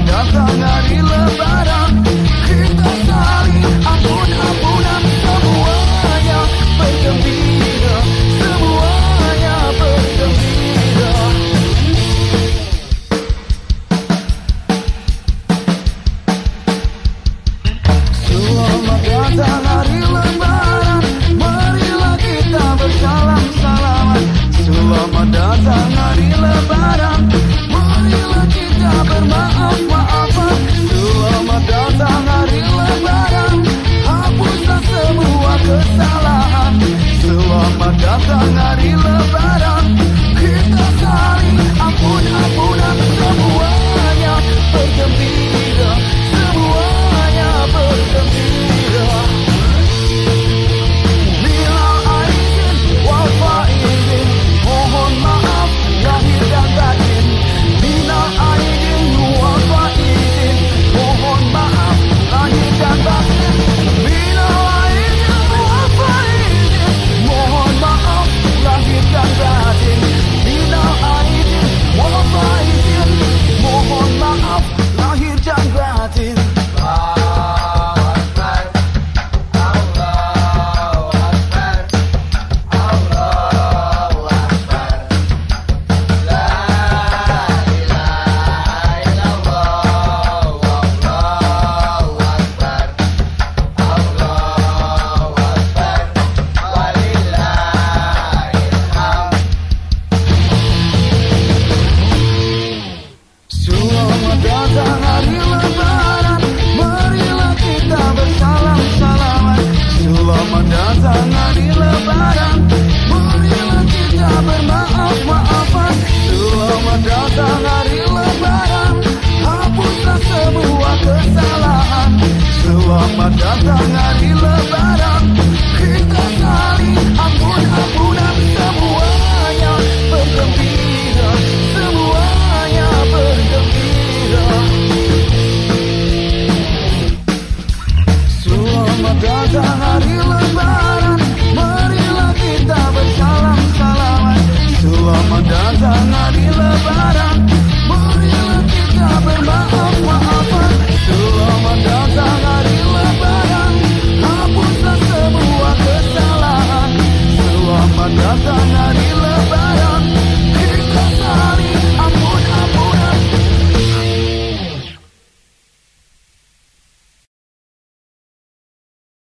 another Selamat datang hari